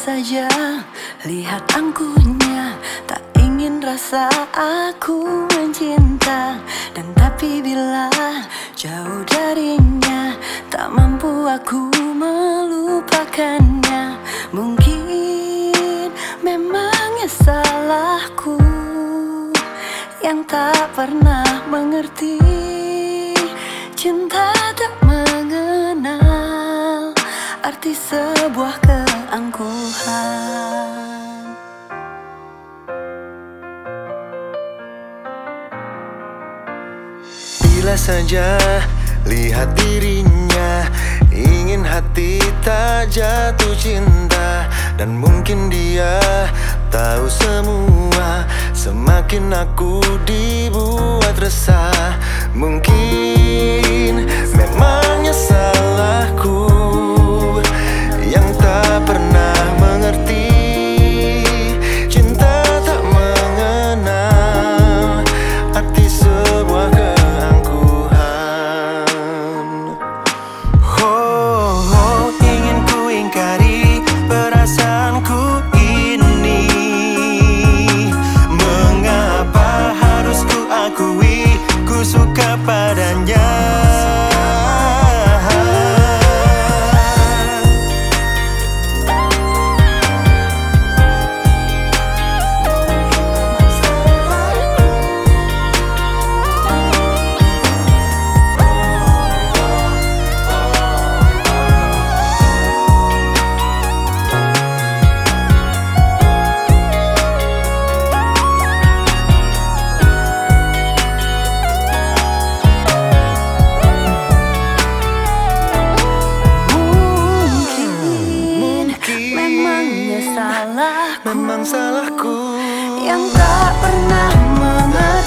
saja lihat angkunya Tak ingin rasa aku mencinta. Dan tapi bila jauh darinya Tak mampu aku melupakannya. Mungkin memangnya salahku Yang tak pernah mengerti. Cinta tak mengenal arti sebuah keangkuhan Bila saja lihat dirinya Ingin hati tak jatuh cinta. Dan mungkin dia tahu semua Semakin aku dibuat resah. Mungkin memangnya salahku salahku. Memang salahku. Yang tak pernah mengerti